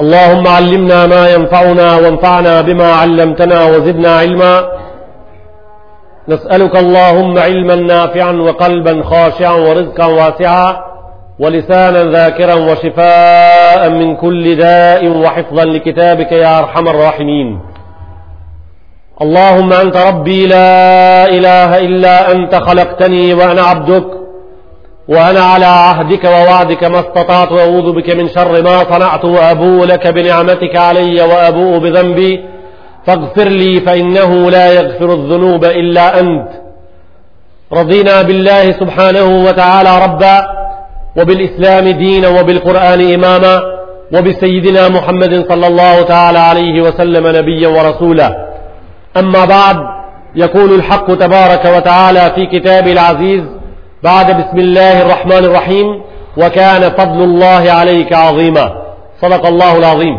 اللهم علمنا ما ينفعنا وانفعنا بما علمتنا وزدنا علما نسألك اللهم علما نافعا وقلبا خاشعا ورزقا واسعا ولسانا ذاكرا وشفاء من كل داء وحفظا لكتابك يا أرحم الراحمين اللهم أنت ربي لا إله إلا أنت خلقتني وأنا عبدك وأنا على عهدك ووعدك ما استطعت وأعوذ بك من شر ما صنعت وأبوء لك بنعمتك علي وأبوء بذنبي فاغفر لي فإنه لا يغفر الذنوب إلا أنت رضينا بالله سبحانه وتعالى ربا وبالإسلام دينا وبالقرآن إماما وبسيدنا محمد صلى الله تعالى عليه وسلم نبيا ورسولا أما بعد يقول الحق تبارك وتعالى في كتاب العزيز بعد بسم الله الرحمن الرحيم وكان فضل الله عليك عظيما صدق الله العظيم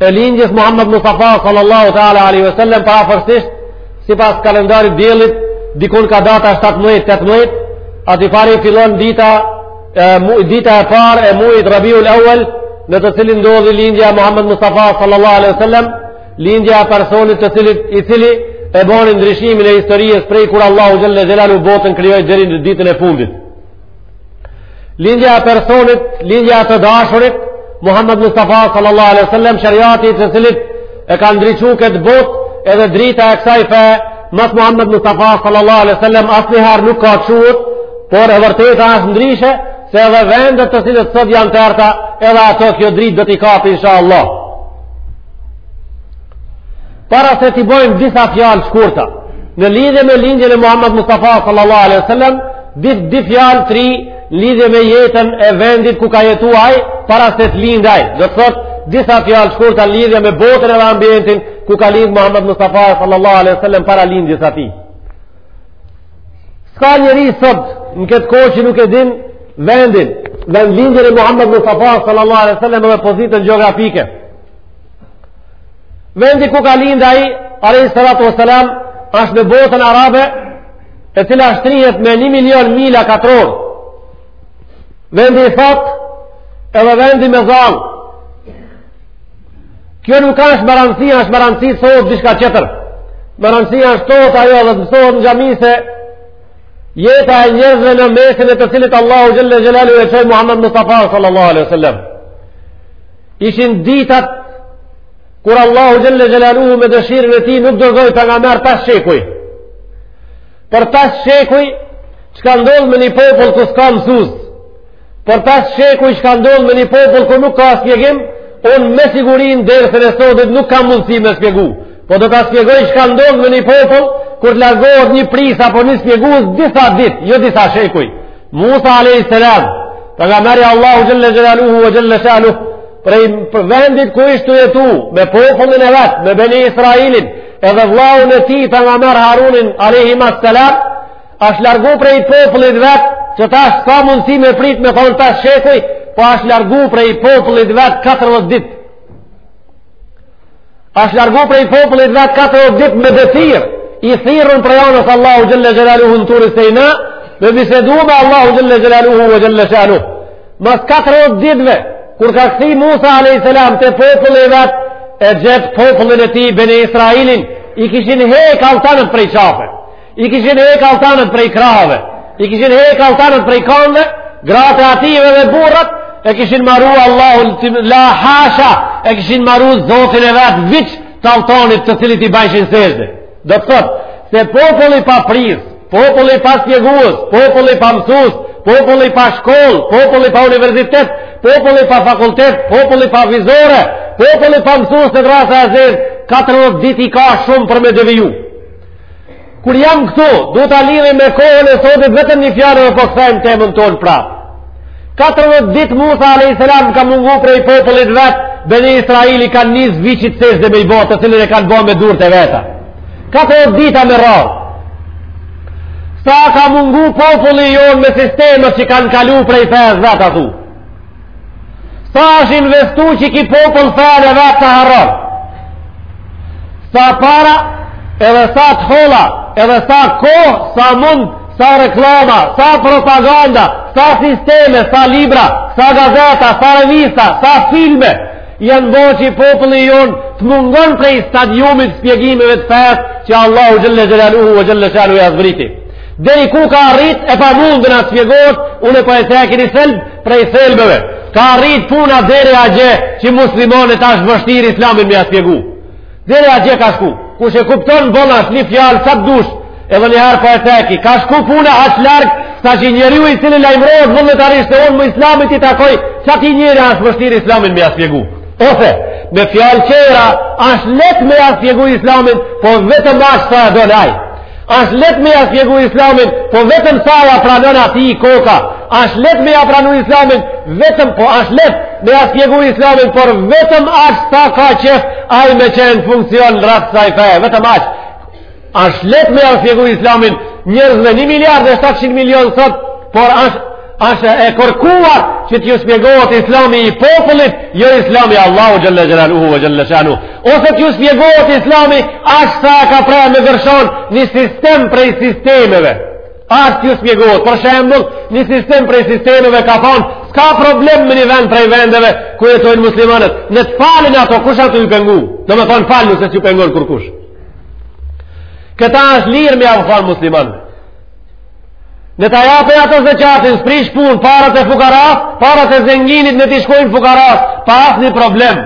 e lindjes Muhammed Mustafa sallallahu ta'ala alaihi wa sallam përafërsisht sipas kalendarit diellit dikun kah data 17-18 aty pari fillon dita e, mu, dita e parë e mujit rabiul ewel në të cilin ndodhi lindja e Muhammed Mustafa sallallahu alaihi wa sallam lindja e personit të cilit i cili e bani ndryshimin e historisë prej kur Allahu xhelle xhelaluhu botën krijoi deri në ditën e fundit Lindja e personit, lindja e të dashurit, Muhammed Mustafa sallallahu alaihi wasallam, sheriati i të cilit e ka ndriçu këtë botë, edhe drita e kësaj fe, mas Muhammed Mustafa sallallahu alaihi wasallam asnjëherë nuk u ka shu, por e vërteta është ndryshe se edhe vendet të cilat sot janë të errta, edhe ato kjo dritë do t'i kapi inshallah. Para se t'i bajmë disa fjalë t'shkurta, në lidhje me lindjen e Muhammed Mustafa sallallahu alaihi wasallam, dy dy fjalë tri n'lidhje me jetën e vendit ku ka jetu ai para se të lind ai. Do të thotë disa fjalë t'shkurta n'lidhje me botën edhe ambientin ku ka lind Muhammed Mustafa sallallahu alaihi wasallam para lindjes së tij. S'ka njeri sot në këtë kohë që nuk e din vendin, vendlindjen e Muhammed Mustafa sallallahu alaihi wasallam dhe pozitën gjeografike. Vendi ku ka lind ai, alayhi salatu wasalam, është në botën arabe, e cila shtrihet me 1 milion mila katrorë. Vendi i thatë, edhe vendi me zall. Kjo nuk ashtë me rëndësi, është me rëndësi sot diçka tjetër. Me rëndësi ashtë sot ajo dhe të mësohet në xhami se jeta e njerëzve në mesin e të cilit Allahu xhelle xhelaluhu e çoi Muhammed Mustafa sallallahu alaihi wasallam. Ishin ditët kur Allahu Xhelle Xhelaluhu me dëshirën e tij nuk dërgoi pejgamberë pesë shekuj. Për pesë shekuj çka ndodh me një popull kur s'ka mësues, për pesë shekuj çka ndodh me një popull kur nuk ka shpjegim, unë me siguri në dersin e sotit nuk kam mundësi me shpjegu. Po do ta shpjegoj çka ndodh me një popull kur të largohet një prijës apo një shpjegues disa ditë, jo disa shekuj. Musa a.s. Pejgamberi i Allahut xhelle xhelaluhu ve xhelle shanuhu, prej vendit ku ish tu jetu, me popullin e vet, me beni Israelin, edhe vllaun e tij pejgamber Harunin a.s. Ashtë largu prej popullit vet, qe tash ka mundësi me prit me thonë pesë shekuj, po ashtë largu prej popullit vet 40 ditë. është largu prej popullit vet katërdhetë ditë me detyrë, i thirrun prej anës Allahu Xhelle Xhelaluhu në Turi Sina, me bisedu me Allahun Xhelle Xhelaluhu ve Xhelle Shanuhu. Mas katërdhetë ditëve, kur ka kthy Musa a.s. te populli i vet, e gjet popullin e tij, Beni Israelin, i kishin hek altanët prej qafe. I kishin hek altanët prej krahve, i kishin hek altanët prej kanve, gratë e atyne dhe burrat, e kishin marru Allahu la hasha, e kishin marru zotin e vet viç të altanit të cilit i bajshin sejde. Do të thotë, se populli pa prijs, populli pa spjegues, populli pa mësus, populli pa shkollë, populli pa universitet, populli pa fakultet, populli pa vizore, populli pa mësus te drrasa e zezë, 14 dit i ka shumë për me deviju. Kur jam këtu, du ta lidhi me kohën e sotit vetëm një fjalë dhe po kthehmi temën tonë prapë. 14 dit Musa a.s. ka mungu prej popullit vet, beni Israili kanë nis viçit sexhde me i bo, të cilin e kanë bo me durt e veta. 14 dita me radhë. Sa ka mungu populli jonë me sistemet që kanë kalu prej fesë vet atu. Sa është investu që ki popull fenë e vet ta harron? Sa para, edhe sa të holla, edhe sa kohë, sa mund, sa reklama, sa propaganda, sa sisteme, sa libra, sa gazeta, sa revista, sa filme, janë bo që populli jonë të mungon prej stadiumit spjegimeve të fesë që Allahu xhelle xhelaluhu xhelle shanuhu e azbriti. Deri ku ka arrit e pamundën e spjegosë, unë prap po e preki ni thelb, prej thelbeve. Ka arrit puna deri atje që muslimanit asht vështirë islamin me ja spjegu. Deri atje ka shku. Kush e kupton bonja një fjalë sa të dush, edhe një herë po e preki. Ka shku puna aq largë, sa që njeriu i cili lajmërohet, emërohet se unë em islamit i takoj, atij njeri asht vështirë islamin me ja spjegu. Ose, me fjalë tjera, është leht me ja spjegu islamin, po vetëm aq sa e don ai. Ashtë leht me ja spjegu islamin, po vetëm sa ja pranon atij koka. Ashtë leht me ja pranu islamin, vetëm, po ashtë leht me ja spjegu islamin, por vetëm aq sa ka qef ai me qenë funksion n'rrafsh t'ksaj feje, vetëm aq. Ashtë leht me ja spjegu islamin njerëzve, një miliard dhe 700 milion sot, por ashtë Asht e kërkuar që t'ju spjegohet islami i popullit, jo islami Allahut xhelle xhelaluhu ve xhelle shanuhu. Ose t'ju spjegohet islami aq sa e ka programu një sistem prej sistemeve. Aq t'ju spjegohet, për shembul, një sistem prej sistemeve ka thonë, s'ka problem me një vend prej vendeve ku jetojnë muslimanët. Le të falen ata, kush asht tu ju pengu? Domethonë falnu se s'ju pengon kërkush. Këta është lirë me jau thonë muslimanve. Le ta japen ata zeqatin, s'prish punë, paret e fukaras, paret e zenginit le t'i shkojnë fukaras, pa asnjë problem.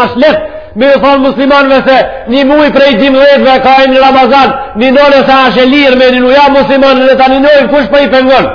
Ashtë lehtë, me ju thonë muslimanve se një muj prej dymdhetve ka emnin Ramazan, ninon ose asht e lirë me ninu ja muslimanë le ta ninojnë kush po i pengon.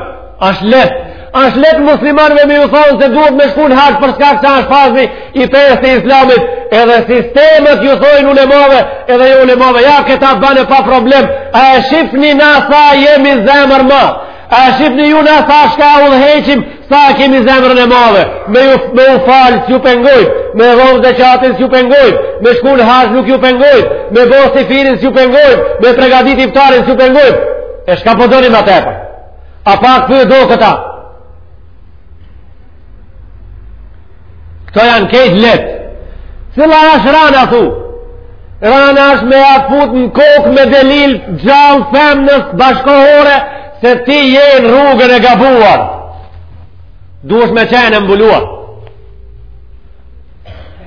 Ashtë letë, ashtë letë muslimanëve me ju thonë se duhet me shku në haxh për shkak se ashtë farzi i pesë i islamit, edhe sistemet ju thojnë ulemove, edhe ju ulemove, ja këta bane pa problem, a e shifni na sa jemi zemërmadh, a e shifni ju na sa shka udhëheqim, sa kemi zemrën e madhe, me, ju, me u falë s'ju pengojnë, me dhonë zeqatin s'ju pengojnë, me shku në haxh nuk ju pengojnë, me bo syfyrin s'ju pengojnë, me pregadit iftarin s'ju pengojnë, e shka po doni ma tepër? A pak po ju doket a? Këto janë kejt letë. Cila është rana, thu? Rana është me ja fut në kokë me delil gjallë femnës bashkohore se ti je në rrugën e gabuar. Duhesh me qenë e mbuluar.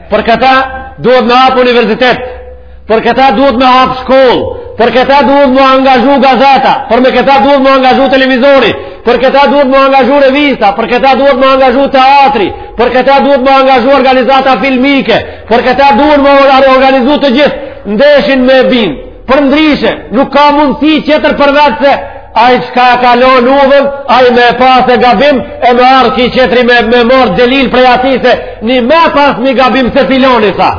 Për këta duhet me hapë universitet, për këta duhet me hapë shkollë, për këta duhet me angazhu gazeta, për me këta duhet me angazhu televizori, për këta duhet me angazhu revista, për këta duhet me angazhu teatri, për këta duhet me angazhu organizata filmike, për këta duhet me organizu të gjithë, n'deshin me bind. Përndryshe, nuk ka mundësi qetër përveç se ai çka e ka lon udhën, ai me e pa se gabim, e me ardh ky qetri me, me marrë delil prej atij se një me pas një gabim se filoni sa.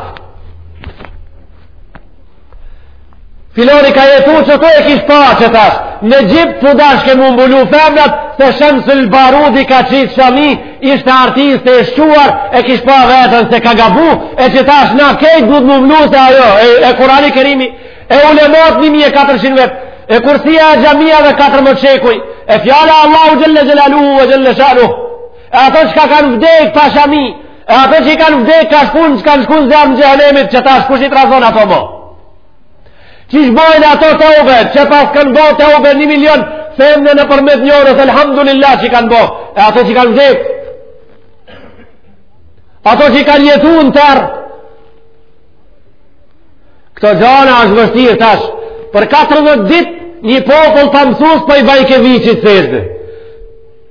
Filoni ka jetu që të e kish pa që tash, në Egjipt u dashke me u mbulu femnat, se Shemsul Barudi ka qitë shami, ishte artiste e shquar e kish pa veten se ka gabu e që tash na kejt duhet me u mlu se ajo e, e Kurani Kerimi e ulemot 1400 vjet e kursia e xhamia dhe 14 shekuj e fjala Allahu xhelle xhelaluhu ve xhelle shanuhu e ato që ka kanë vdek pa shami e ato që i kanë vdek kanë shku n' që kanë shku n'zjarm xhehenemit që tash kush i trazon ato mo Qysh bojnë ato teube, që pas kanë bo teube një milion femna nëpërmjet njërës, elhamdulillah që kanë bo, e ato që kanë vdek, ato që kanë jetu në terr, këto gjana është vështirë tash, për 40 dit, një popull ta mësush për po i bajke vichit sejtë,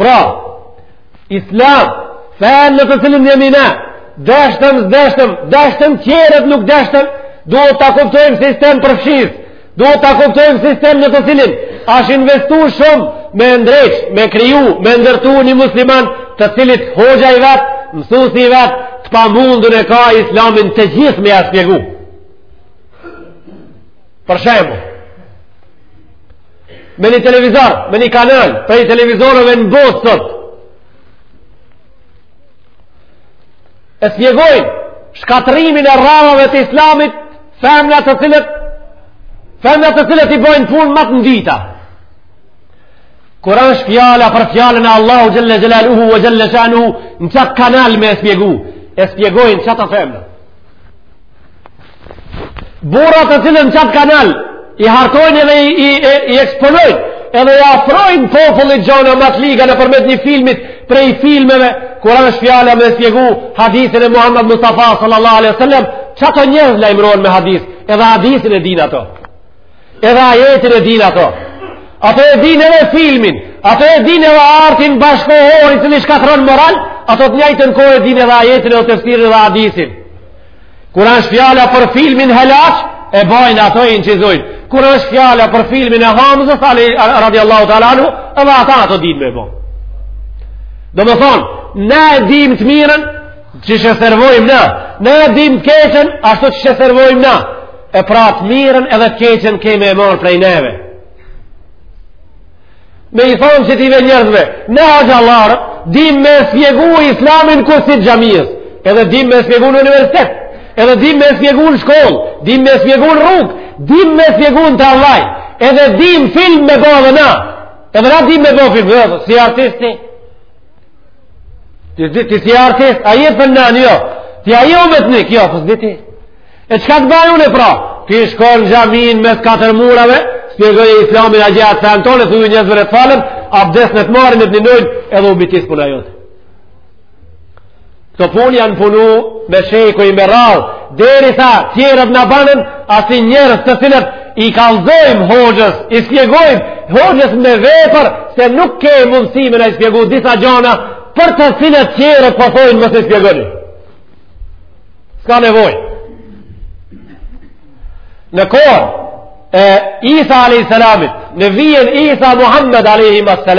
Pra, islam, fenë në të cilin jemi ne, deshtëm, s'deshtëm, deshtën qerët nuk deshtën, duhet ta kuptojmë sistem përfshirës, duhet ta kuptojmë sistem në të cilin, ashtë investu shumë me ndreq, me kriju, me ndërtu një musliman, të cilit hoxha i vetë, mësusi i vetë, të pamundun e ka islamin të gjithë me ja shpjegu. Për shembull, me një televizor, me një kanal, prej televizorave në botë sot. E spjegojnë, shkatrrimin e radhëve të islamit, femna të cilat, femna të cilat i bojnë punë ma të ndyta. Kur është fjala për fjalën e Allahut xhelle xhelaluhu ve xhelle shanuhu, në qat kanal me e spjegu, e spjegojnë qato femna. Burra të cilët qat kanal i hartojnë edhe i, i, i, i eksponojnë edhe i afrojnë popullit gjana ma të liga nëpërmjet një filmit prej filmeve kur është fjala me spjegu hadithin e Muhammed Mustafa sallallahu alaihi sallam qata njerëz lajmërohen me hadith edhe hadithin e din ato edhe ajetin e din ato ato e din edhe filmin ato e din edhe artin bashkëkohor i cili shkatrron moral ato të njëjtën kohë e din edhe ajetin edhe tefsirin edhe hadithin Kur është fjala për filmin helaç, e bajnë ato e inçizojnë. Kur është fjala për filmin e Hamzës radiallahu ta'ala anhu, edhe ata ato dinë me bo. Domethënë, na e dimë të mirën, qysh e servojmë na, na e dimë të keqen, ashtu qysh e servojmë na, e pra të mirën edhe të keqen keni me e marrë prej neve. me i thanë qëtyne njerëzve, na hoxhallarët, dim me spjegu islamin në kursi të xhamisë, edhe dim me spjegu në universitet, edhe dim me spjegu në shkollë, dim me spjegu në rrugë, dim me spjegu në tramvaj, edhe dim film me bo dhe na, edhe na dim me bo film, dhe si artisti, Ti si si artist, a je për nani jo? Ti a je umetnik jo, po s'di ti. E çka të baj unë pra? Ti shkon në xhamin mes katër murave, spjegoje Islamin atje te tanë e thuaj njerëzve të falen, abdesin të marrin e të ninojnë edhe u bitis puna jote. Këto punë janë punu me shekuj me radhë, derisa tjerët na banën asi njerëz të cilët i kallzojmë hoxhës, i spjegojmë hoxhës me vepër, se nuk ke mundësi me na i spjegu disa gjana, për të cilat tjerët po thojnë mos i spjegoni. S'ka nevojë. Në kohë, e Isa a.s. në vijen Isa Muhammed a.s.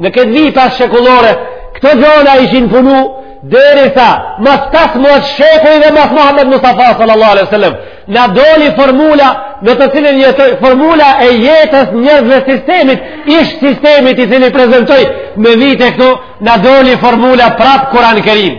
në këtë vijë passhekullore këto gjona ishin punu derisa mas pas mas shekujve dhe mas Muhammed Mustafa sallallahu a.s. na doli formula në të cilën jetoi formula e jetës njerëzve sistemit ish sistemit i cili prezentoi me vite këtu na doli formula prap Kuran Kerim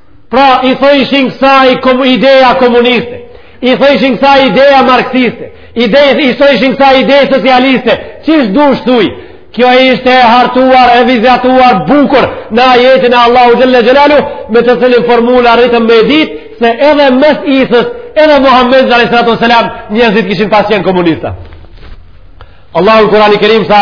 Pra, i thojshin kësaj kom, ideja komuniste, i thojshin kësaj ideja marksiste, i thojshin kësaj ideja socialiste, qysh t'dush thuj. Kjo ishte e hartuar, e vizatuar, bukur në ajetin e Allahu xhel-le xhelaluhu, me të cilën formulë arritëm me dit, se edhe mes Isës, edhe Muhammedit alejhi salatu ve selam, njerëzit kishin pas qenë komunista. Allahu n'Kurani Kerim tha,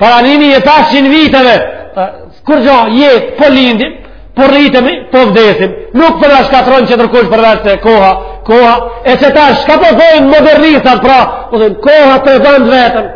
Para nji mi e 500 viteve, kurgjo jetë, po lindim, po rritemi, po vdesim. Nuk po na shkatërron tjetërkush përveç se koha, koha, e qeta çka po thojnë modernistat, pra, po thojnë, koha po e ban veten.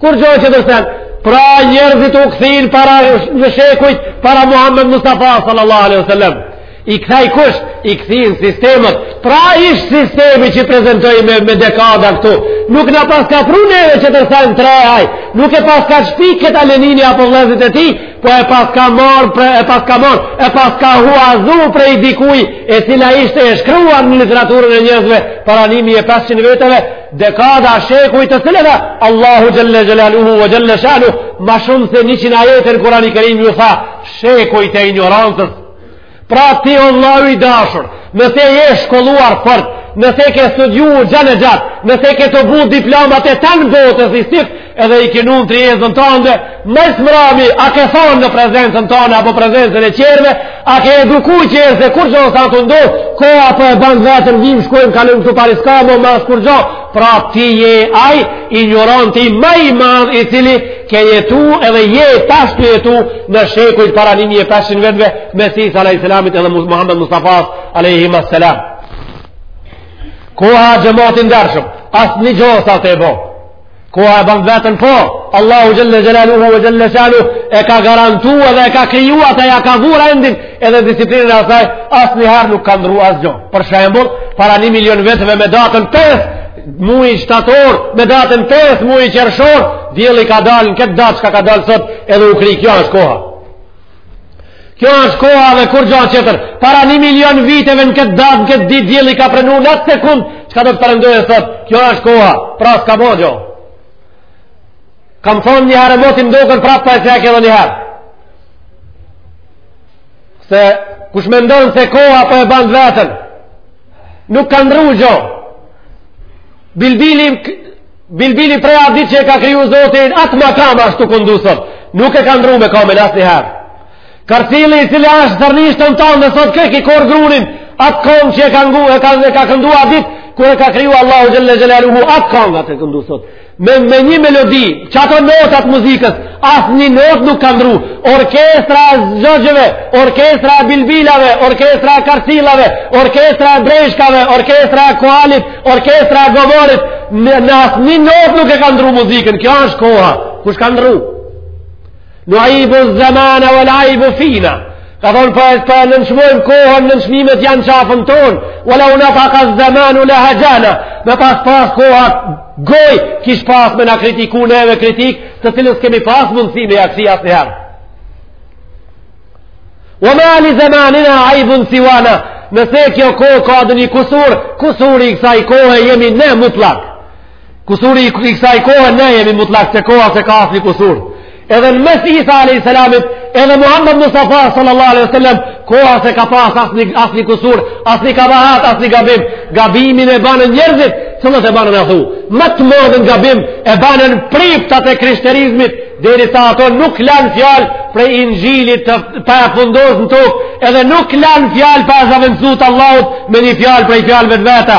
Kurgjo tjetër sen, pra njerëzit u kthyn para në shekujt, para Muhammed Mustafa, sallallahu alaihi sallam. i kthej kush, i kthyn sistemet, pra ish sistemi që prezentoi me, me dekada këtu, nuk na paska pru neve tjetër sen t're ai, nuk e paska shpik këta Lenini apo vllezit e tij, po e paska marrë, pre, e paska marrë, e paska huazu prej dikujt, e cila ishte e shkruar në literaturën e njerëzve, para 1500 vjetëve, dekada shekuj të cilëve, Allahu xhel-le xhelaluhu ve xhel-le shanuhu, ma shumë se 100 ajete n'Kurani Kerim ju tha, shekuj të injorancës, Pra ti o vllau i dashur, nëse je shkolluar fort, nëse ke studiuar gjanë e gjatë, nëse ke tubu diplomat e tanë botës i stiv, edhe i ki nun tryezën tënde, ma s'mrami, a ke thonë në prezencën tënde, apo prezencën e tjerve, a ke eduku tjerë se kurgjo s'a tu ndodh, koha po e ban veten, vijmë shkojmë, kalojmë këtu pari, s'ka mo mas kurgjo, Pra ti je ai injoranti më i madh i cili ke jetu edhe je tash tu jetu në shekujt para 1500 vjetëve mes Isas alejhi selamit edhe Muhammed Mustafa alaihi wassalam. Koha, xhemat i ndershëm, asnjë gjë s'a tu bo. Koha e ban veten po, Allahu xhel-le xhelaluhu ve xhel-le shanuhu e ka garantuar dhe e ka krijuar atë ia ka dhuru rendin Edhe disiplinën e asaj asnjëherë nuk ka ndrru asgjo. Për shembull, para një milion vjetëve me datën 5, muaji shtator, me datën 5, muaji qershor, dielli ka dalë në këtë datë çka ka dalë sot, edhe u kry, kjo është koha. Kjo është koha dhe kurgjo tjetër. Para një milion viteve në këtë datë, në këtë ditë, dielli ka perëndu në atë sekundë, çka do të perëndojë sot, kjo është koha, pra s'ka bo gjo. Kam thonë njëherë, moti m'doket prapë po e cek edhe njëherë. se kush mendon se koha po e ban veten nuk ka ndrru gjo bilbili bilbili prej a dit që e ka kriju Zoti n'atë mekam asht tu këndu sot nuk e ka ndrru mekamin asnjëherë kartili i cili asht zërnisht të në tonë dhe sot kur e ki korr grunin atë kang që e ka, ngu, e ka, e ka këndu a dit kur e ka kriju Allahu xhel-le xhelaluhu atë kang a te këndu sot Me, me një melodi, që ato nota të muzikës, asni notë nuk kanë ndrru. Orkestra e zogjve, orkestra e bilbilave, orkestra e karcillave, orkestra e breshkave, orkestra e koalit, orkestra e gomarit, në, në asni notë nuk e kanë ndrru muzikën. Kjo është koha, kush ka ndrru? Neibu zemana vel aibu fina, ka thonë po e nënçmojmë kohën, nënçmimet janë n'qafën tonë, ve lau nataka zemanu lehaxhana, me pas pas koha gojë, kish pas me na kritiku neve kritikë, të cilës s'kemi pas mundësi me ja ikë asnjëherë. Ve ma li zemanina aibun sivana, nëse kjo kohë ka edhe një kusur, kusuri i kësaj kohe jemi ne mutllak. Kusuri i kësaj kohë ne jemi mutllak se koha s'e ka asni kusur. Edhe në mes Isa a.s. edhe Muhammed Mustafa sallallahu alaihi wasallam koha s'e ka pas asni, asni kusur, asni kabahat, asni gabim. Gabimin e banën njerëzit, cillët e banën aty. Ma të madhin gabim e banën priftat e krishterizmit, derisa ato nuk lanë fjalë prej Inxhilit të pa ja fundos në tokë, edhe nuk lanë fjalë pa ja zavendësu Allahut me një fjalë prej fjalëve të veta.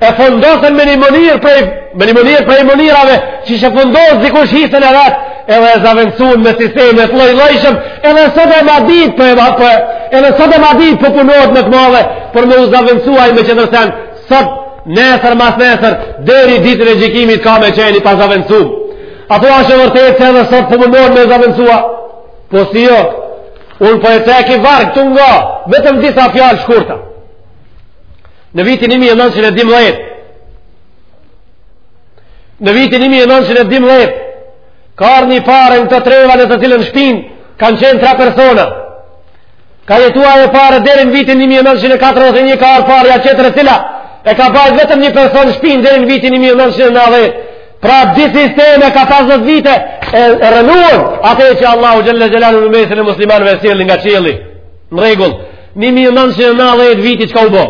e fundosën me një mënyrë prej, me një mënyrë prej mënyrave qysh e fundos dikush hisen e vet edhe e zavendësun me sisteme të llojllojshëm edhe sot e ma ditë po, po po, po edhe sot e ma ditë po punohet me të madhe për me u zavendësu me qetër sen sot nesër masnesër deri ditën e gjikimit ka me qenë i pazavendësum ato ashtë e vërtetë se edhe sot po punohet me u zavendësu po si jo unë po e ceki varg këtu nga vetëm disa fjalë t'shkurta Në vitin 1912, në vitin 1912, ka ardh një pare në kto treva në të cilën shpinë, kanë qenë tre persona. Ka jetu ajo pare deri n'vitin 1941, ka ardh pareja qetër e cila, e ka bajt vetëm një person n'shpinë deri n'vitin 1990. Pra dy sisteme ka 50 vite e rrënuen atë që Allahu Xhele Xhelaluhu në mesin e muslimanëve e solli nga qielli. Në rregull. Një mijë nëntëqind e nëntëdhjetë viti çka u bo.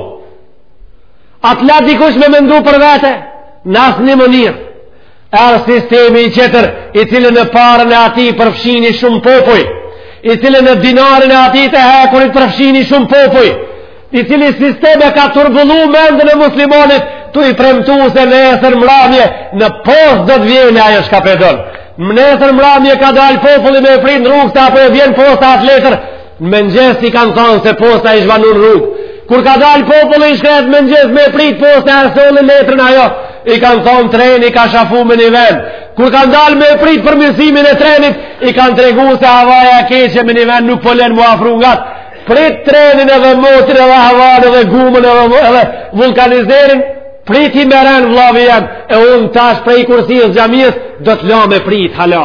A t'la dikush me mendu për vete, në asnjë mënyrë. Erdh sistemi i qetër, i cili në paren e atij përfshini shumë popuj, i cili në dinarin e atij të hekurit përfshini shumë popuj, i cili sistem e ka turbullu mendjen e muslimanit, tu i premtu se nesër mramje, në postë do të vijë ajo çka po don. Nesër mramje ka dalë populli me prit n'rrugë, a po i vjen postë atë letër, Në mëngjes i kanë thanë se posta i zhvanun rrugë. Kur ka dalë populli i shkretë në mëngjes me prit posta a e solli letrën ajo, i kanë thonë treni ka shafu në një vend. Kur ka dalë me prit përmirësimin e trenit, i kanë tregu se havaja keqe në një vend nuk po len m'u afru ngat. Prit trenin edhe motin edhe havanë edhe gumën edhe, edhe vullkanizerin, prit i mjeri vllavi jem e unë tash prej kursisë xhamiës, do t'la me prit, hala.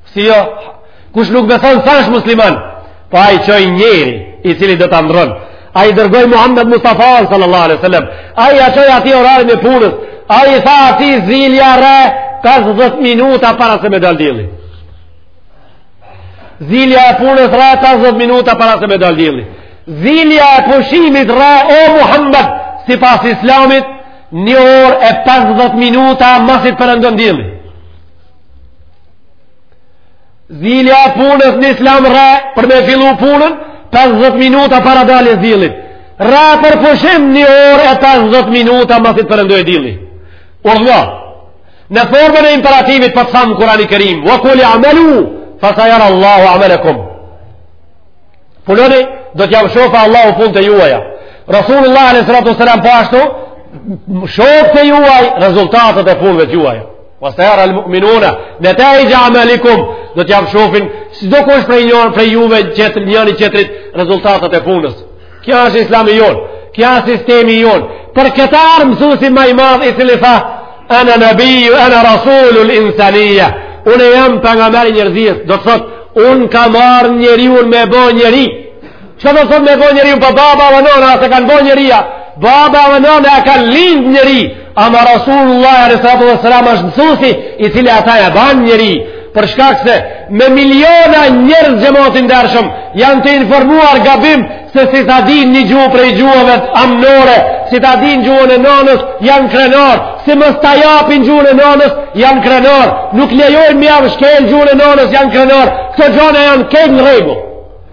Si jo, kush nuk beson sa është musliman, po ai çoi njeri i cili do ta ndrron. Ai dërgoi Muhammed Mustafa sallallahu alaihi wasallam. Ai ia çoi atij orarin e punës. Ai i tha atij zilja rreh 50 minuta para se me dal dielli. Zilja e punës rreh 50 minuta para se me dal dielli. Zilja e pushimit rreh o Muhammed sipas Islamit një orë e 50 minuta masi t'perëndon dielli. Zilja e punës në islam rreh për me fillu punën 50 minuta para daljes dillit. Rreh për pushim një orë e 50 minuta masi t'perëndojë dilli. Urdhër, në formën e imperativit po thotë Kurani Kerim, wa kuli amelu, fa sajara Allahu amelekum. Punoni, do t'jav shoh Allahu punët e juaja. Rasulullah a.s. po ashtu, shofë të juaj rezultatet e punëve të juaja. Wa sajara al-mu'minuna, nataixha amalikum, do t'jav shofin, çdokush prej njeri, prej juve, tjetri, njëri tjetrit, rezultatet e punës. Kja është islami jonë, kja është sistemi jonë. Për këta arsy mësusi ma i madh, i cili tha, ana nebiju, ana rasulu l'insanija, unë jam pejgamberi njerzisë, do të thotë, unë kam ardhë njeriun me bo njeri, Ç'do t'thotë me bo njeri, po baba edhe nana, a s'e kanë bo njeri a, baba edhe nana e kanë lind njeri, ama Rasulullah alejhi salatu wasselam është mësusi, i cili ata e ban njeri, për shkak se me miliona njerëz xhemat i ndershëm, janë të informuar gabim, se si ta dinë një gjuhë prej gjuhëve amnore, si ta dinë gjuhën e nënës, janë krenarë, si mos ta japin gjuhën e nënës, janë krenarë, nuk lejojnë m'jav shkel gjuhën e nënës, janë krenarë, këto gjana janë krejt n'rregull.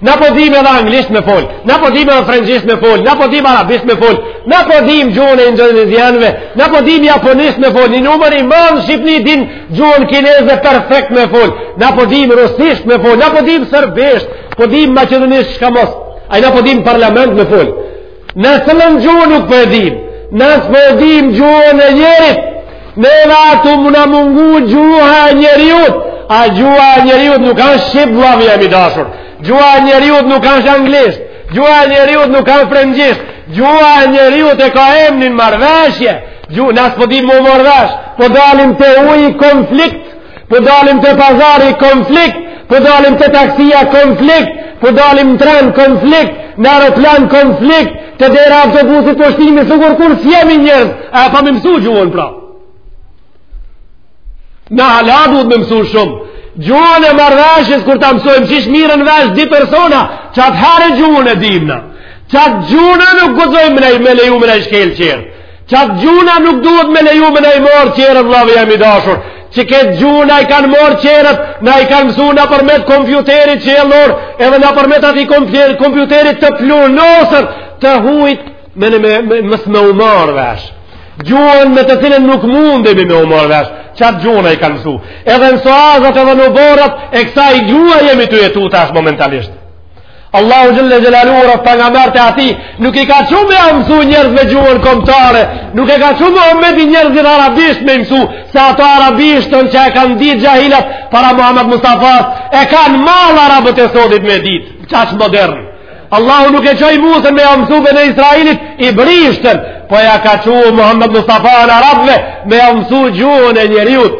Na po dim edhe anglisht me fol, na po dim edhe frëngjisht me fol, na po dim arabisht me fol, na po dim gjuhën e indonezianëve, na po dim japonisht me fol, një numër i madh shqipni din gjuhën kineze perfekt me fol, na po dim rusisht me fol, na po dim serbisht, po dim maqedonisht çka mos. Aj, na po dim n'parlament me fol. Na se ma një gjuhë nuk po e dim, po na s'po e dim po gjuhën e njerit, neve asht tu na mungu gjuha e njeriut, a gjuha e njeriut nuk asht shqip vllavi jem i dashur, gjuha e njeriut nuk asht anglisht, gjuha e njeriut nuk asht frëngjisht, gjuha e njeriut e ka emnin marrveshje, gjuha na s'po e dim po m'u marrë vesh, po dalim te uji konflikt, Po dalim te pazari konflikt, po dalim te taksia konflikt, po dalim në tren konflikt, në aeroplan konflikt, te dera autobusit po shtymi sikur s'jemi njerëz, e pa me mësu gjuhën pra. Na hala duhet me mësu shumë, gjuhën e marrëveshjes kur ta mësojmë qysh mirren vesh dy persona, qatëherë gjuhën e dimë na, qat gjuhë na nuk guxojmë me leju me na e shkelë tjerë. Qat gjuhë na nuk duhet me leju me na e marrë tjerët, vllau jem i dashur. Qe këtë gjuhë na e kanë marrë tjerët, na e kanë mësu nëpërmjet kompjuterit qiellor, edhe nëpërmjet atij kompjuterit të pluhnosur, të hujt, me na me, me, mos me u marrë vesh. Gjuhën me të cilën nuk mundemi me u marrë vesh, qat gjuhë na e kanë mësu. Edhe në suazat edhe në oborret e kësaj gjuhe jemi tu jetu tash momentalisht. Allahu xhelle xhelaluhu pejgamberët e atij, nuk i ka çu me ja mësu njerëzve gjuhën kombëtare, nuk e ka çu Muhamedin njerëzit arabisht me i mësu, se ato arabishten që e kanë ditë xhahilat para Muhammed Mustafas, e kanë mall arabët e sotit me ditë, qaq modern. Allahu nuk e çoi Musën me ja mësu beni Izraelit ibrishten, po ja ka çu Muhammed Mustafan arabëve me jav mësu gjuhën e njeriut.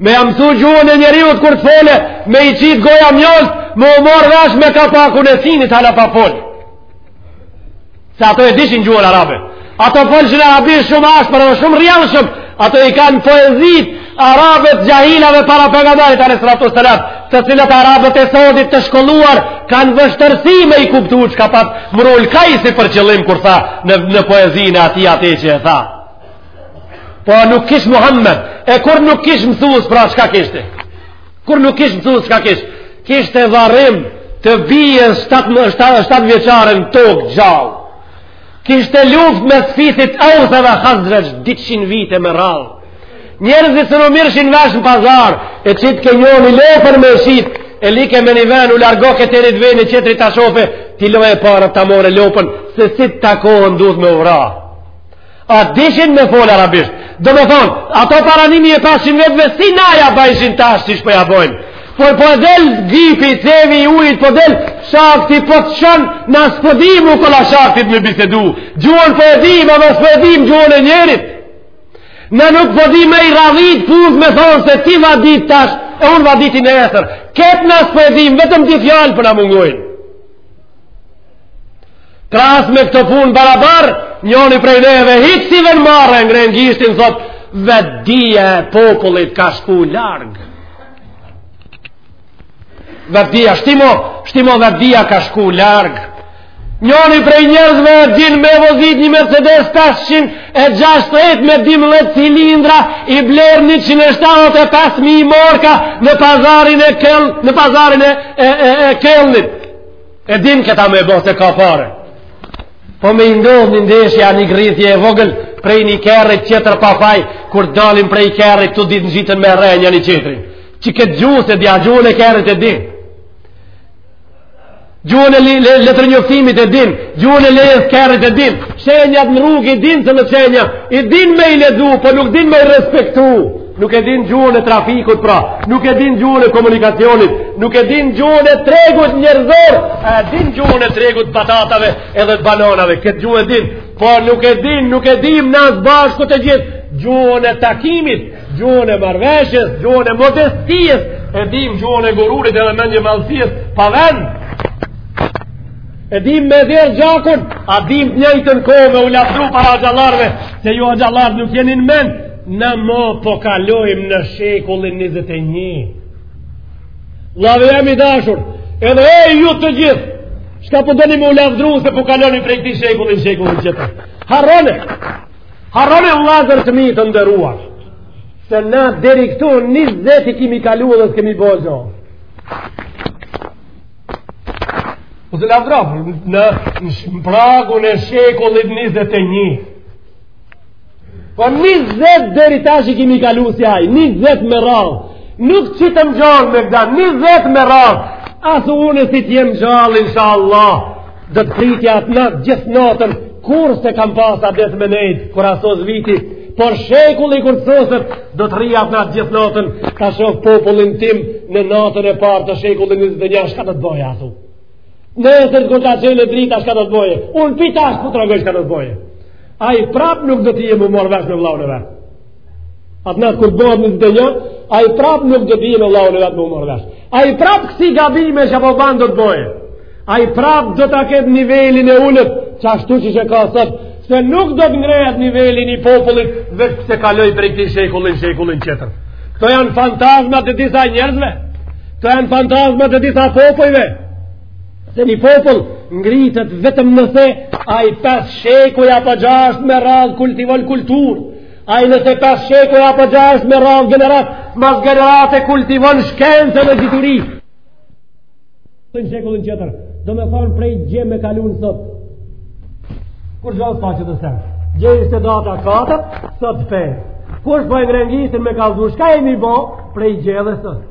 Me ja mësu gjuhën e njeriut kur të folë, me i qitë goja mjaltë, me u marrë vesh me kapakun e synit hala pa fol. Se ato e dishin gjuhën arabe. Ato folshin arabisht shumë ashpër edhe shumë rrjedhshëm, ato i kanë poezitë arabe të xhahilave para pejgamberit alejhi salatu ves-selam, të cilat arabët e sodit të shkolluar, kanë vështirsi me i kuptu çka pat Imrul Kajsi për qëllim kur tha në, në poezinë e atij atë që e tha. Po nuk kish Muhammed. E kur nuk kish mësues pra çka kishte? Kur nuk kish mësues çka kish? Kishte varrim të bijës 7 vjeçare në tokë gjallë. Kishte luftë mes fisit Aus edhe Hazrexh 200 vite me radhë. Njerëzit se nuk mirrshin vesh në pazar, e qitke njoni lopën me shqitë, e like me ni ven, u largoke te tjetri ven, e tjetri ta shofe, t'i lojë paret, ta marre lopën, se si të takohen duhet me u vra. A dishin me fol arabisht. Domethonë, ato paranimi e pasim vetëve si na ja bajshin tash si ç'po ja bojmë. Por po del gypi, cevi i ujit, po del shakti, po të çon, na s'po dimë okolla shaktit me bisedu. Gjuhën po e dimë, ama s'po e dimë gjuhën e njerit. Na nuk po dimë me i radhit buzët me thonë se ti vadit tash, e unë vaditi nesër. Këtë na s'po e dimë, vetëm dy fjalë po na mungojnë. Krahas me këto punë barabar, njoni prej neve, hiç s'i ven marre, ngren gishtin, thot, vetëdija e popullit ka shku larg. Vetëdija, shtimo, shtimo vetëdija ka shku larg. Njoni prej njerëzve e din me vozit një Mercedes 560 me dymdhet cilindra i blerë 175.000 marka në pazarin e, Kël, në pazarin e, e, e, e Këlnit. E din këta me ba se ka pare. Po me i ndodh një ndeshje a një grrithje e vogël prej një kerrit qetër pa faj, kur dalin prej kerrit të dytë ngjiten me rreh njani qetrin. Që këtë gjuhë s'e di, a gjuhën e kerrit e din. Gjuhën e letërnjoftimit e din. Gjuhën e lejes kerrit e din. Shenjat në rrugë i din se jon shenja. I din me i lexu, po nuk din me i respektu. Nuk e din gjuhën e trafikut pra, nuk e din gjuhën e komunikacionit, nuk e din gjuhën e tregut njerëzor, e din gjuhën e tregut t'patatave edhe të bananave, këtë gjuhë e din, po nuk e din, nuk e dim na as bashku të gjithë, gjuhën e takimit, gjuhën e marrëveshjes, gjuhën e modesties, e dim gjuhën e gururit edhe mendjemadhsies, pa vend, e dim me derdh gjakun, a dim t'njëjtën kohë me u lavdru para axhallarve, se ju axhallarë nuk jeni n'mend, Na mo po kalojmë në shekullin 21. Vllavi jem i dashur, edhe o ju të gjithë, shka po doni me u lavdru se po kaloni prej këtij shekulli n'shekullin qetër. Harrone, harrone vllazër të mi të nderuar, se na deri këtu njëzet i kimi kalu dhe s'kemi bo zo. Po se lavdru, në, në pragun e shekullit 21. Po 20 deri tash i kemi kalu si ai, 20 me radhë. Nuk qitëm gjallë me këta, 20 me radhë. A thu unë si të jem gjallë, insha Allah. Do të pritja atë natë, gjithë natën, kurrë s'e kam pas adet me nejtë, kur a sos viti, por shekulli kur të soset, do të rri atë natë gjithë natën, ta shof popullin tim në natën e parë të shekullit 21, shka do të boje, a thu unë. Nesrit kur të çele drita shka do të boje Unë pi tash po t'tragoj shka do të boje Ai prap nuk do të dije m'u morr vesh me vllaun e vet Atë natë kur bohet 21 Ai prap nuk do të dije me vllaun e vet me u morr vesh Ai prap kësi gabime shka po ban do të boje Ai prap do ta ketë nivelin e ulët qashtu qysh e ka sot Se nuk do të ngrehet niveli i popullit veç se kaloi prej këtij shekulli n'shekullin qetër Këto janë fantazmat e disa njerëzve Këto janë fantazmat e disa popujve, se një popull ngritet vetëm nëse ai pesë shekuj apo gjashtë me radhë kultivon kulturë, ai nëse pesë shekuj apo gjashtë me radhë gjeneratë mas gjenerate kultivon shkencë dhe dituri. Në shekullin tjetër, domethonë prej dje me kalu n'sot, kur gjallë së që të sen, dje ishte data katër, sot pesë, kush po e ngren gishtin me kallzu, çka kemi bo prej dje dhe sot.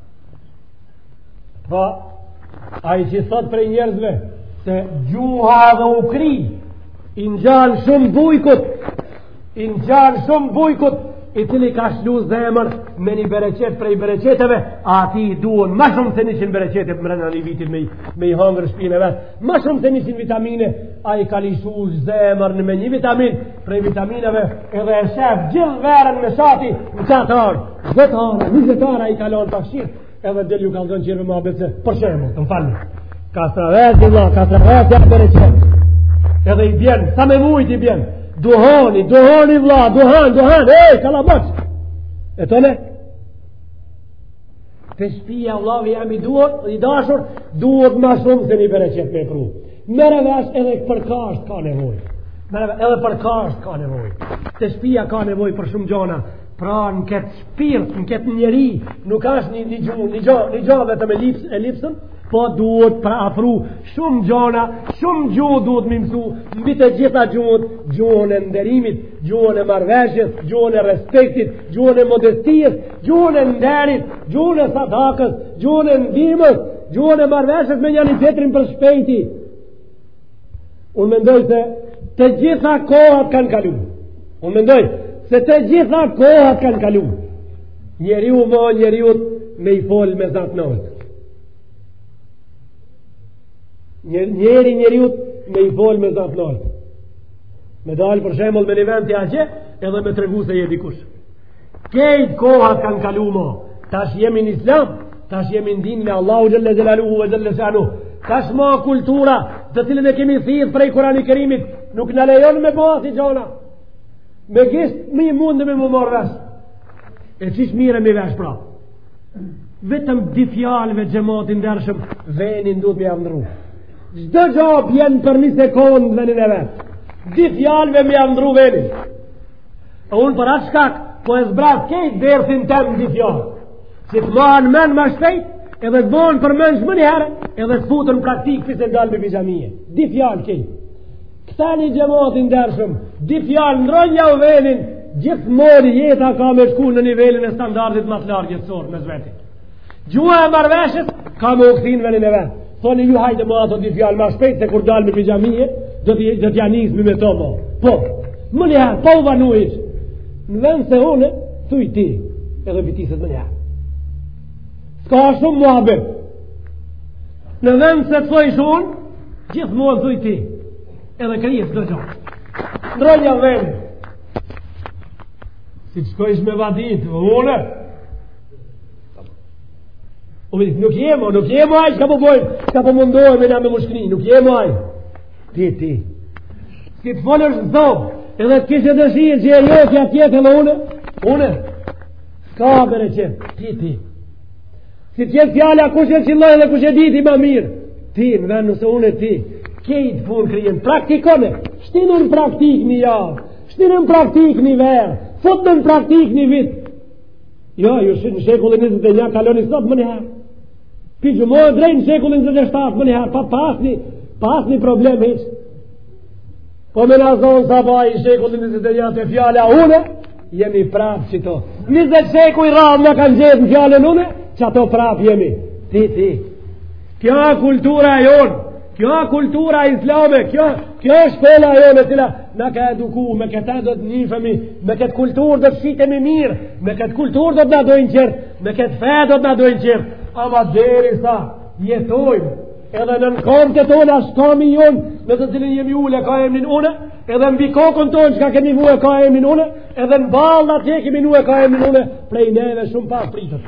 Po, ai që thotë prej njerëzve, se gjuha edhe u kry, i ngjan shumë bujkut, i ngjan shumë bujkut, i cili ka lshu zemër me një bereqet prej bereqeteve, atij i duhen ma shumë se njëqind bereqete përmrena një vitit me, me i hangër shpinë e vet, ma shumë se njëqind vitamine, ai ka lshu zemrën me një vitamin prej vitamineve edhe e shef gjithë verën me shati në qat arë. Dhjetë arë, njëzet arë i kalon të ashtë, edhe dhe ju kanë zonë qirë më ABC, për shembull, më fal, ka së rrëzë, dhe ka së rrëzë, dhe bereqet, edhe i bjen, sa me mujtë i bjen, duhani, duhani vlla, duhan, duhan, e, kallamoq, e të ne, për shpia vlla, vë jam i duhet, i dashur, duhet ma shumë se një bereqet me pru, merre vesh edhe për kashtë ka nevojë, merre vesh edhe për kashtë ka nevojë, se shpia ka nevojë për shumë gjona, Pra në këtë shpirt, në këtë njeri, nuk është një një gjuhë, një gjo, një gjo vetëm e lyps, e lypsen, po duhet pra afru shumë gjona, shumë gjuhë duhet me i mësu, mbi të gjitha gjuhët, gjuhën e nderimit, gjuhën e marrëveshjes, gjuhën e respektit, gjuhën e modestisë, gjuhën e nderit, gjuhën e sadakës, gjuhën e ndihmës, gjuhën e marrëveshjes me njani tjetrin për shpejti. Unë mendoj se të gjitha kohat kanë kalu. Unë mendoj se të gjitha kohat kanë kalu. Njeriu mo, njeriut me i folë me za të naltë. Njeri njeriut me i folë me za të naltë. Me dalë për shembull me një vend të aqe, edhe me tregu se je dikush. Kejt kohat kanë kalu mo Tash jemi në islam Tash jemi në din me Allahu xhel-le xhelaluhu ve xhel-le shanuhu Tash ma kultura Të cilën e kemi thith prej Kur'ani Kerimit Nuk na lejon me bo asi gjona Me gisht më mundemi me u marrë vesh E qysh merremi vesh pra Vetëm dy fjalëve xhemat i ndershëm Venin duhet me jau ndrru Çdo gjo bjen për një sekond n'venin e vet Dy fjalëve me jau ndrru venin E unë për atë shkak, po e zbrat kejt dersin tem në dy fjalë. Si të mahen men ma shpejt, edhe të bohen përmendsh menjëherë, edhe të futen n'praktikë si të dalim prej xhamie. Dy fjalë kejt. Këtyne xhemat i ndershëm, dy fjalë ndrrojau venin, gjithmonë jeta ka me shku në nivelin e standardit më të lartë jetësor mes vetit. Gjuha e marrëveshjes ka me ukësin veni në vend. Thoni ju hajde më ato dy fjalë ma shpejt se kur dalim prej xhamije, do t'ja nisim me to më. Po, menjëherë, po u vonuish. Në vend se une, thuj ti, edhe bitiset menjëherë. S'ka shumë muhabet. Në vend se të thojsh un, gjithmonë thuj ti, edhe kërjes të gjo. Ndrroja vend, si që kojsh me vadit, une, O më nuk je mo, nuk je mo ai çka po bën, çka po mundohem me na me mushkëni, nuk je mo ai. Ti ti. Ti të folësh zob, edhe të kishe dëshirë që e lëfja tjetë edhe unë, unë, ka për e qenë, ti ti. Si t'jetë fjala kush e qilloi dhe kush e diti ma mirë, ti në vend se unë e ti, këtë punë kryne, praktikone, shtine në praktikë një javë, shtine në praktikë një verë, fute në praktikë një vit, Jo, ju shë në shekullin 21 kaloni sot menjëherë. Pi që mojë drejt në shekullin 27 menjëherë, pa asni, pa asni problem hiç. Po me na zonë sabahi n'shekullin 21 te fjala une, jemi prapë qëtu. 20 shekuj radhë na kanë gjetë në fjalën une, qatu prapë jemi. Ti, ti. Kjo a kultura e jonë. Kjo kultura islame, kjo, kjo shkolla jonë e cila na ka eduku, me këtë do të njifemi, me këtë kulturë do të shitemi mirë, me këtë kulturë do të na dojnë tjerë, me këtë fe do të na dojnë tjerë, ama derisa jetojmë, edhe nën kamët tona, shkami jonë, në të cilin jemi ulë, ka emnin une, edhe mbi kokën tonë, çka kemi vue, ka emnin une, edhe në ballë, atje kemi nue, ka emnin une, prej neve shumë pak pritet.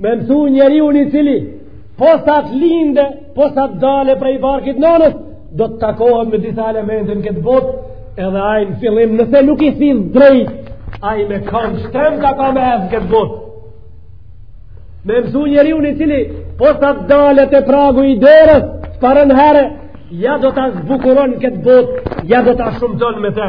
Me mësu njeriun i cili, posa të linde, posa të dale prej barkit nënës, do të takohet me disa elemente n'këtë botë, edhe ai në fillim, nëse nuk i thim drejt, ai me kamë shtrem ka ka me hec n'këtë botë. Me mësu njeriun i cili, posa të dale te pragu i derës, të parën herë, ja do ta zbukuron këtë botë, ja do ta shëmton me te.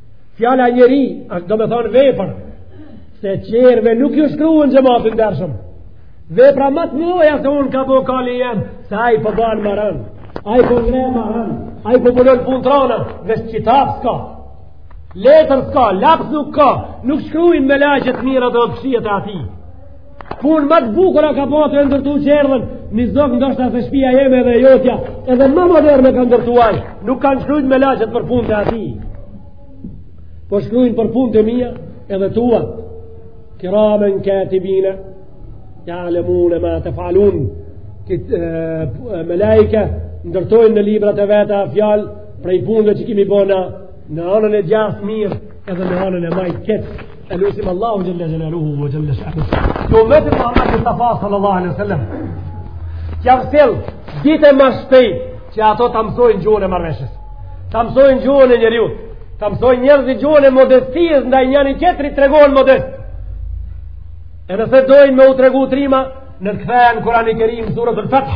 Fjala e njerit është domethonë vepër, se tjerve nuk ju shkruhen, xhemat i ndershëm. Vepra më të mëdha se unë ka bo kali jem, se ai po ban më rëndë. Ai po ngre më rëndë. Ai po punon punë t'rona, veç qitap s'ka. Letër s'ka, laps nuk ka, nuk shkruajnë melaqet të mirat e t'kqijet e atij. Punë më të bukura ka po të ndërtu çerdhen një zog ndoshta se shpia jeme dhe jotja, edhe më moderne ka ndërtu ai, nuk kanë shkrujt melaqet për punë të atij. Po shkrujnë për punët e mia edhe tua. Kiramen katibina, jalemune ma tefalun, melajke ndërtojnë në librat e veta fjalë prej punëve që kemi bo na në anën e djathtë mirë edhe në anën e majtë këtë e lusim Allahun xhelle xhelaluhu ve xhelle shanuhu ymeti Muhamed Mustafasë sallallahu alejhi ve sellem t'ja sjell ditë ma shpej që ato të mësojnë gjuhën e marrëveshjes të mësojnë gjuhën e njeriut të mësojnë njerëzit gjuhën e modestisë ndaj njani-tjetrit të tregohen modest e nëse dojnë me u tregu trima le të kthehen Kurani kerim suretul Fet'h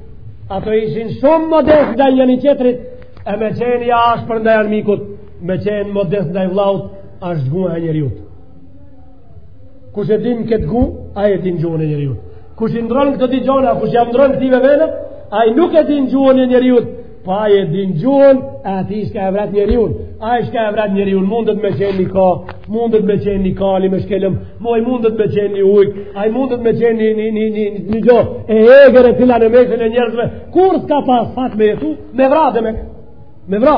Ato ishin shumë modest ndaj njëri tjetrit, e me qenë i ashpër ndaj armikut, me qenë modest ndaj vllaut, është guha e njeriut. Kush e din këtë guhë, ai e din gjuhën e njeriut. Kush i ndrron këto dy gjona, kush jau ndrron këtyve venet, ai nuk e din gjuhën e njeriut, Po e din gjuhën e atij çka e vret njeriun. Ai çka e vret njeriun, mundet me qenë një ka, mundet me qenë një kali me shkelm, ai mundet me qenë një ujk, ai mundet me qenë një, një, një, një, një gjo e egër e cila në mesin e njerëzve, kur s'ka pas fat me jetu, me vra dhe me, me vra.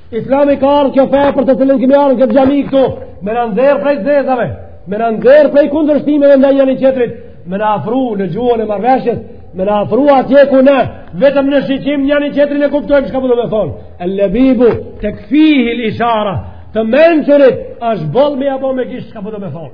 Islami ka ardhë kjo fe për të cilën kemi ardhë në këtë xhami këtu, me na nxerrë prej të zezave, me na nxerrë prej kundërshtimeve ndaj njani-tjetrit, me na afru në gjuhën e marrëveshjes, me na afru atje ku ne, vetëm në shiqim njani-tjetrin e kuptojmë çka po do me thonë. El-lebibu tekfihil ishara, të mençurit është boll me ja bo me gisht çka po do me thonë.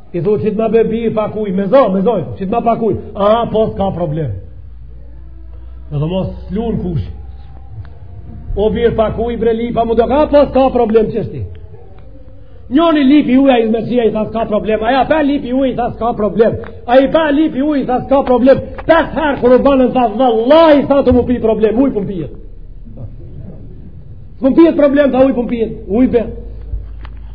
I thu që të ma be bjer pak uj, me zoj, me zoj, që të ma pak uj. A, po s'ka problem. Në dhe mos s'lunë kush. O birë pak uj, bre lipa, mu do ka, po s'ka problem çështje. Njoni lypi uj, ai i tha s'ka problem, ai prap lypi uj, ai tha s'ka problem, ai prap lypi uj, ai tha s'ka problem, pesë herë kur u banë tha, vallahi, tha s'po m'pihet problem, uj po m'pihet. S'po m'pihet problem tha, ujë po m'pihet, ujë be.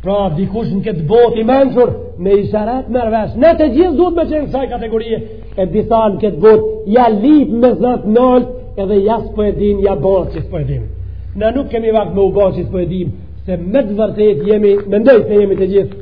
Pra, dikush në këtë botë i mençur, me isharet merr vesh. Ne të gjithë duhet me qenë kësaj kategorie, e disa në këtë botë, ja lyp me zë të naltë, edhe ja s'po e din, ja bëhet që s'po e din. Ne nuk kemi vakt me u bërë që s'po e dimë, se me të vërtetë jemi, mendoj se jemi të gjithë,